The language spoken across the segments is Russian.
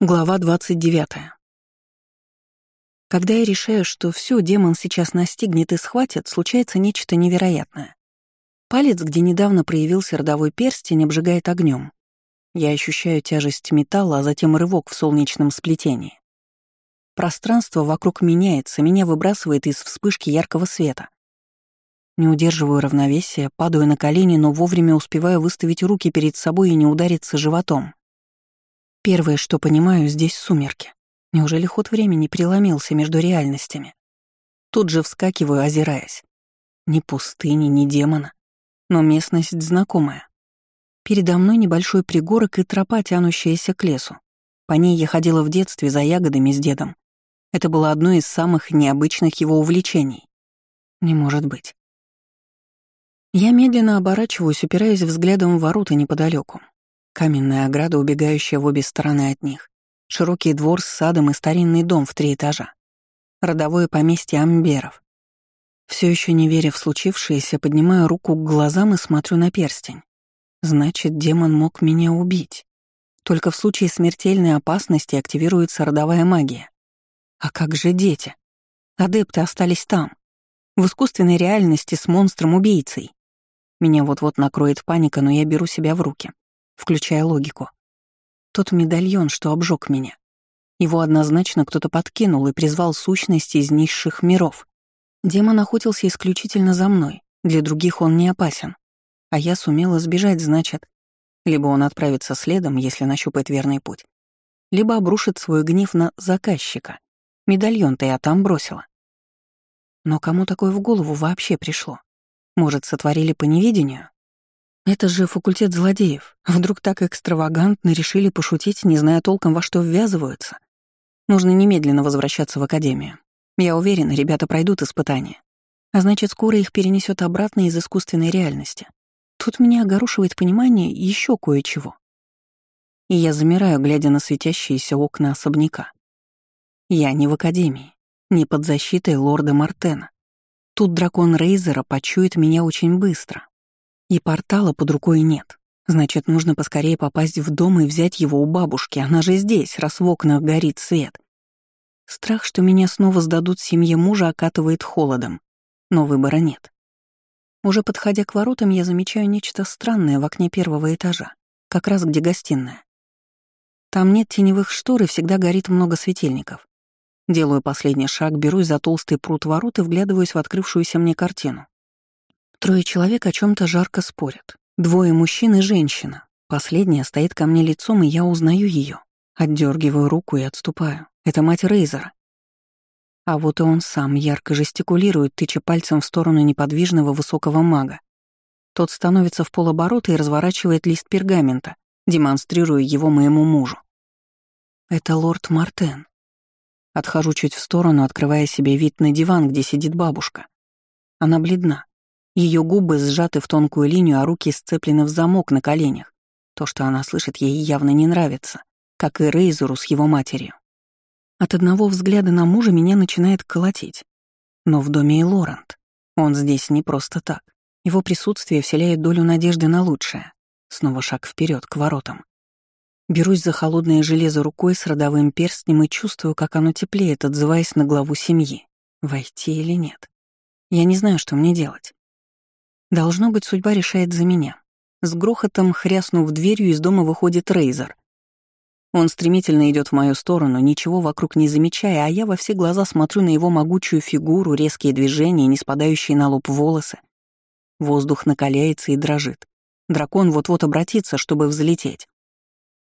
Глава 29. Когда я решаю, что все, демон сейчас настигнет и схватит, случается нечто невероятное. Палец, где недавно проявился родовой перстень, обжигает огнем. Я ощущаю тяжесть металла, а затем рывок в солнечном сплетении. Пространство вокруг меняется, меня выбрасывает из вспышки яркого света. Не удерживаю равновесия, падаю на колени, но вовремя успеваю выставить руки перед собой и не удариться животом. Первое, что понимаю, здесь сумерки. Неужели ход времени преломился между реальностями? Тут же вскакиваю, озираясь. Ни пустыни, ни демона. Но местность знакомая. Передо мной небольшой пригорок и тропа, тянущаяся к лесу. По ней я ходила в детстве за ягодами с дедом. Это было одно из самых необычных его увлечений. Не может быть. Я медленно оборачиваюсь, упираясь взглядом в ворота неподалеку. Каменная ограда, убегающая в обе стороны от них. Широкий двор с садом и старинный дом в три этажа. Родовое поместье Амберов. Все еще не веря в случившееся, поднимаю руку к глазам и смотрю на перстень. Значит, демон мог меня убить. Только в случае смертельной опасности активируется родовая магия. А как же дети? Адепты остались там, в искусственной реальности с монстром-убийцей. Меня вот-вот накроет паника, но я беру себя в руки включая логику. Тот медальон, что обжег меня. Его однозначно кто-то подкинул и призвал сущность из низших миров. Демон охотился исключительно за мной, для других он не опасен. А я сумела сбежать, значит. Либо он отправится следом, если нащупает верный путь, либо обрушит свой гнев на заказчика. Медальон-то я там бросила. Но кому такое в голову вообще пришло? Может, сотворили по невидению? Это же факультет злодеев. Вдруг так экстравагантно решили пошутить, не зная толком, во что ввязываются. Нужно немедленно возвращаться в академию. Я уверена, ребята пройдут испытания. А значит, скоро их перенесет обратно из искусственной реальности. Тут меня огорошивает понимание еще кое-чего. И я замираю, глядя на светящиеся окна особняка. Я не в академии, не под защитой лорда Мартена. Тут дракон Рейзера почует меня очень быстро, и портала под рукой нет. Значит, нужно поскорее попасть в дом и взять его у бабушки. Она же здесь, раз в окнах горит свет. Страх, что меня снова сдадут семье мужа, окатывает холодом. Но выбора нет. Уже подходя к воротам, я замечаю нечто странное в окне первого этажа, как раз где гостиная. Там нет теневых штор и всегда горит много светильников. Делаю последний шаг, берусь за толстый прут ворот и вглядываюсь в открывшуюся мне картину. Трое человек о чем то жарко спорят. Двое мужчин и женщина. Последняя стоит ко мне лицом, и я узнаю ее. Отдергиваю руку и отступаю. Это мать Рейзера. А вот и он сам ярко жестикулирует, тыча пальцем в сторону неподвижного высокого мага. Тот становится в полоборота и разворачивает лист пергамента, демонстрируя его моему мужу. Это лорд Мартен. Отхожу чуть в сторону, открывая себе вид на диван, где сидит бабушка. Она бледна, ее губы сжаты в тонкую линию, а руки сцеплены в замок на коленях. То, что она слышит, ей явно не нравится, как и Рейзеру с его матерью. От одного взгляда на мужа меня начинает колотить. Но в доме и Лорент. Он здесь не просто так. Его присутствие вселяет долю надежды на лучшее. Снова шаг вперед к воротам. Берусь за холодное железо рукой с родовым перстнем и чувствую, как оно теплеет, отзываясь на главу семьи. Войти или нет? Я не знаю, что мне делать. Должно быть, судьба решает за меня. С грохотом, хряснув дверью, из дома выходит Рейзер. Он стремительно идет в мою сторону, ничего вокруг не замечая, а я во все глаза смотрю на его могучую фигуру, резкие движения, не спадающие на лоб волосы. Воздух накаляется и дрожит. Дракон вот-вот обратится, чтобы взлететь.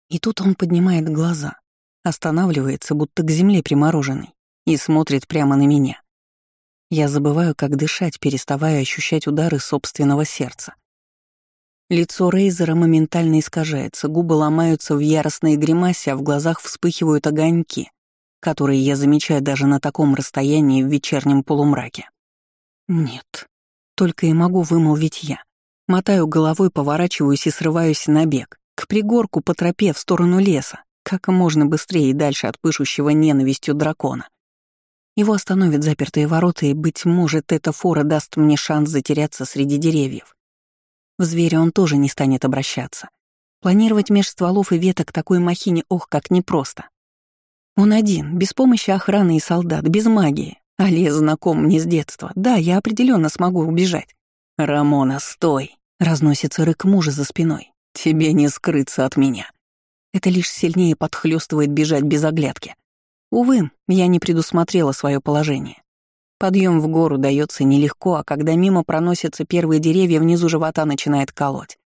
И тут он поднимает глаза, останавливается, будто к земле примороженный, и смотрит прямо на меня. Я забываю, как дышать, переставая ощущать удары собственного сердца. Лицо Рейзера моментально искажается, губы ломаются в яростной гримасе, а в глазах вспыхивают огоньки, которые я замечаю даже на таком расстоянии в вечернем полумраке. Нет, только и могу вымолвить я. Мотаю головой, поворачиваюсь и срываюсь на бег, к пригорку по тропе в сторону леса, как можно быстрее и дальше от пышущего ненавистью дракона. Его остановят запертые ворота, и, быть может, эта фора даст мне шанс затеряться среди деревьев. В зверя он тоже не станет обращаться. Планировать меж стволов и веток такой махине ох, как непросто. Он один, без помощи охраны и солдат, без магии. Алия знаком мне с детства. Да, я определенно смогу убежать. «Рамона, стой!» — разносится рык мужа за спиной. «Тебе не скрыться от меня». Это лишь сильнее подхлёстывает бежать без оглядки. Увы, я не предусмотрела свое положение. Подъем в гору дается нелегко, а когда мимо проносятся первые деревья, внизу живота начинает колоть.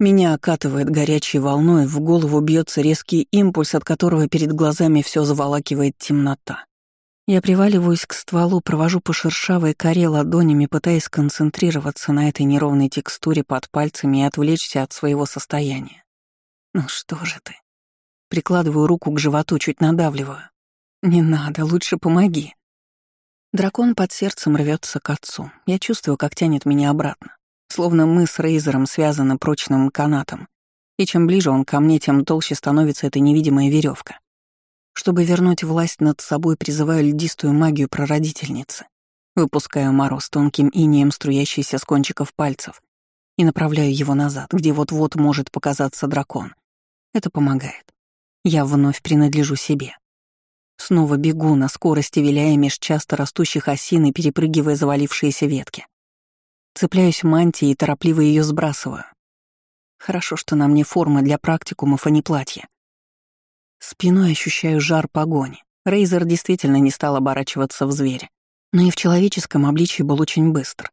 Меня окатывает горячей волной, в голову бьется резкий импульс, от которого перед глазами все заволакивает темнота. Я приваливаюсь к стволу, провожу по шершавой коре ладонями, пытаясь сконцентрироваться на этой неровной текстуре под пальцами и отвлечься от своего состояния. Ну что же ты? Прикладываю руку к животу, чуть надавливаю. Не надо, лучше помоги. Дракон под сердцем рвется к отцу. Я чувствую, как тянет меня обратно. Словно мы с Рейзером связаны прочным канатом. И чем ближе он ко мне, тем толще становится эта невидимая веревка. Чтобы вернуть власть над собой, призываю льдистую магию прародительницы. Выпускаю мороз тонким инеем, струящийся с кончиков пальцев, и направляю его назад, где вот-вот может показаться дракон. Это помогает. Я вновь принадлежу себе. Снова бегу на скорости, виляя меж часто растущих осин и перепрыгивая завалившиеся ветки. Цепляюсь мантией и торопливо ее сбрасываю. Хорошо, что на мне форма для практикумов, а не платье. Спиной ощущаю жар погони. Рейзер действительно не стал оборачиваться в зверя. Но и в человеческом обличии был очень быстр.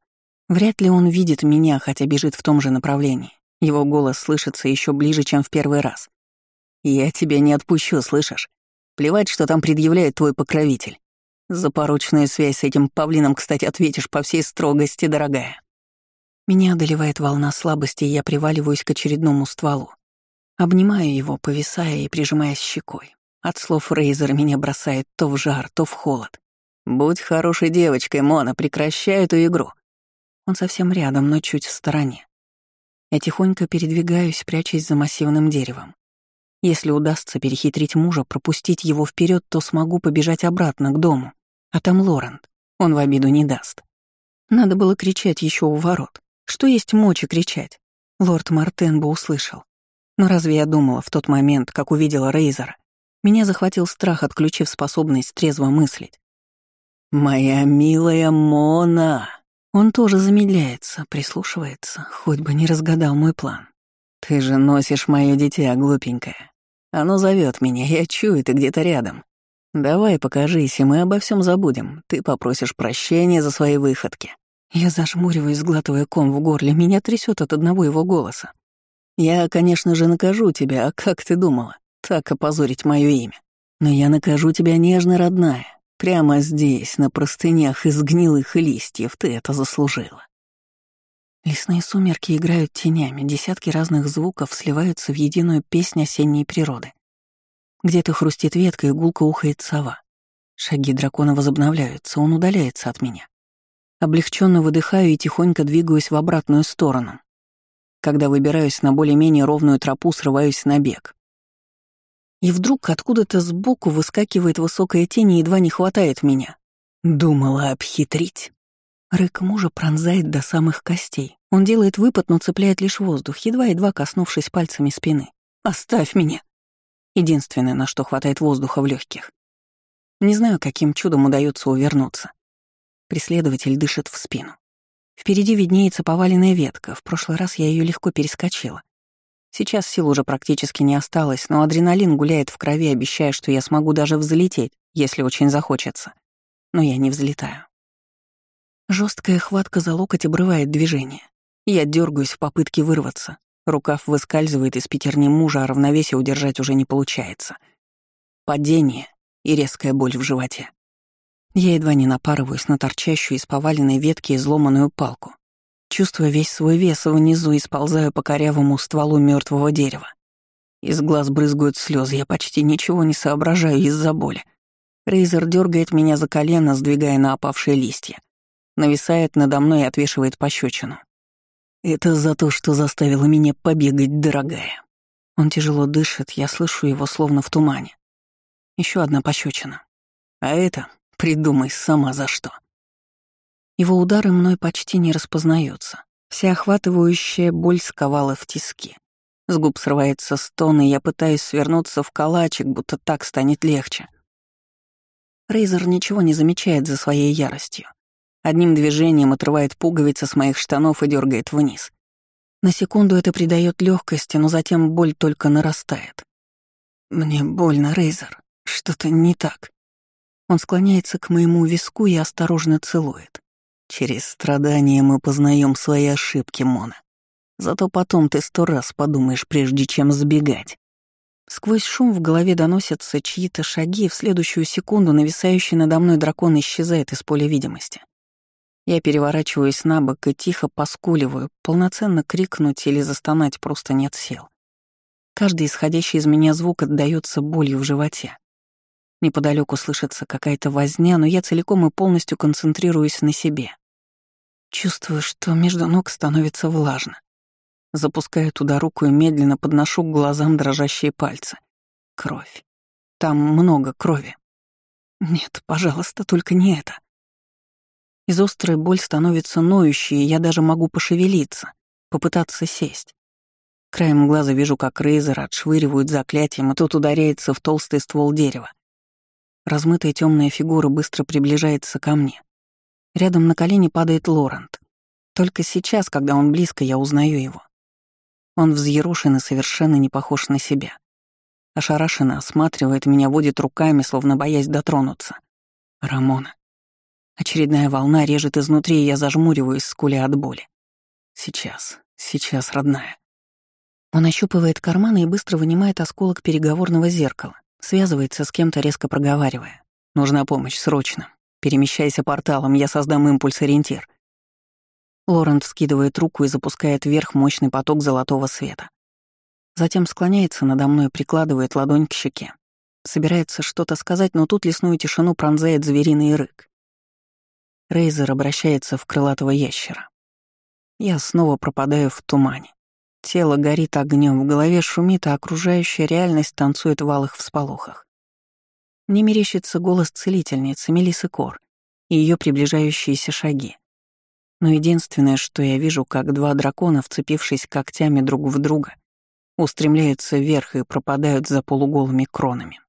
Вряд ли он видит меня, хотя бежит в том же направлении. Его голос слышится еще ближе, чем в первый раз. «Я тебя не отпущу, слышишь? Плевать, что там предъявляет твой покровитель. За порочную связь с этим павлином, кстати, ответишь по всей строгости, дорогая». Меня одолевает волна слабости, и я приваливаюсь к очередному стволу. Обнимаю его, повисая и прижимаясь щекой. От слов Рейзера меня бросает то в жар, то в холод. «Будь хорошей девочкой, Мона, прекращай эту игру». Он совсем рядом, но чуть в стороне. Я тихонько передвигаюсь, прячась за массивным деревом. Если удастся перехитрить мужа, пропустить его вперед, то смогу побежать обратно к дому. А там Лорент. Он в обиду не даст. Надо было кричать еще у ворот. Что есть мочи кричать? Лорд Мартен бы услышал. Но разве я думала в тот момент, как увидела Рейзера? Меня захватил страх, отключив способность трезво мыслить. «Моя милая Мона!» Он тоже замедляется, прислушивается, хоть бы не разгадал мой план. «Ты же носишь мое дитя, глупенькое. Оно зовет меня, я чую, ты где-то рядом. Давай покажись, и мы обо всем забудем. Ты попросишь прощения за свои выходки». Я зажмуриваюсь, сглатывая ком в горле, меня трясет от одного его голоса. «Я, конечно же, накажу тебя, а как ты думала? Так опозорить мое имя. Но я накажу тебя нежно, родная. Прямо здесь, на простынях из гнилых листьев, ты это заслужила». Лесные сумерки играют тенями, десятки разных звуков сливаются в единую песнь осенней природы. Где-то хрустит ветка и гулко ухает сова. Шаги дракона возобновляются, он удаляется от меня. Облегченно выдыхаю и тихонько двигаюсь в обратную сторону. Когда выбираюсь на более-менее ровную тропу, срываюсь на бег. И вдруг откуда-то сбоку выскакивает высокая тень и едва не хватает меня. Думала обхитрить. Рык мужа пронзает до самых костей. Он делает выпад, но цепляет лишь воздух, едва-едва коснувшись пальцами спины. «Оставь меня!» Единственное, на что хватает воздуха в легких. Не знаю, каким чудом удается увернуться. Преследователь дышит в спину. Впереди виднеется поваленная ветка, в прошлый раз я ее легко перескочила. Сейчас сил уже практически не осталось, но адреналин гуляет в крови, обещая, что я смогу даже взлететь, если очень захочется. Но я не взлетаю. Жесткая хватка за локоть обрывает движение. Я дергаюсь в попытке вырваться. Рукав выскальзывает из пятерни мужа, а равновесие удержать уже не получается. Падение и резкая боль в животе. Я едва не напарываюсь на торчащую из поваленной ветки изломанную палку. Чувствуя весь свой вес внизу и сползаю по корявому стволу мертвого дерева. Из глаз брызгают слезы, я почти ничего не соображаю из-за боли. Рейзер дергает меня за колено, сдвигая на опавшие листья. Нависает надо мной и отвешивает пощечину. Это за то, что заставило меня побегать, дорогая. Он тяжело дышит, я слышу его словно в тумане. Еще одна пощечина. А это Придумай сама за что. Его удары мной почти не распознаются. Вся охватывающая боль сковала в тиски. С губ срывается стон, и я пытаюсь свернуться в калачик, будто так станет легче. Рейзер ничего не замечает за своей яростью. Одним движением отрывает пуговицы с моих штанов и дергает вниз. На секунду это придает легкости, но затем боль только нарастает. Мне больно, Рейзер. Что-то не так. Он склоняется к моему виску и осторожно целует. Через страдания мы познаем свои ошибки, Мона. Зато потом ты сто раз подумаешь, прежде чем сбегать. Сквозь шум в голове доносятся чьи-то шаги, и в следующую секунду нависающий надо мной дракон исчезает из поля видимости. Я переворачиваюсь на бок и тихо поскуливаю, полноценно крикнуть или застонать просто нет сил. Каждый исходящий из меня звук отдаётся болью в животе. Неподалеку слышится какая-то возня, но я целиком и полностью концентрируюсь на себе. Чувствую, что между ног становится влажно. Запускаю туда руку и медленно подношу к глазам дрожащие пальцы. Кровь. Там много крови. Нет, пожалуйста, только не это. Из острой боль становится ноющей, и я даже могу пошевелиться, попытаться сесть. Краем глаза вижу, как Рейзер отшвыривают заклятием, и тут ударяется в толстый ствол дерева. Размытая темная фигура быстро приближается ко мне. Рядом на колени падает Лорент. Только сейчас, когда он близко, я узнаю его. Он взъерошен и совершенно не похож на себя. Ошарашенно осматривает меня, водит руками, словно боясь дотронуться. Рамона. Очередная волна режет изнутри, и я зажмуриваюсь, скуля от боли. Сейчас, сейчас, родная. Он ощупывает карманы и быстро вынимает осколок переговорного зеркала, связывается с кем-то, резко проговаривая. «Нужна помощь, срочно. Перемещайся порталом, я создам импульс-ориентир. Лорент вскидывает руку и запускает вверх мощный поток золотого света. Затем склоняется надо мной, прикладывает ладонь к щеке. Собирается что-то сказать, но тут лесную тишину пронзает звериный рык. Рейзер обращается в крылатого ящера. Я снова пропадаю в тумане. Тело горит огнем, в голове шумит, а окружающая реальность танцует в алых всполохах. Мне мерещится голос целительницы Мелисы Кор и ее приближающиеся шаги. Но единственное, что я вижу, как два дракона, вцепившись когтями друг в друга, устремляются вверх и пропадают за полуголыми кронами.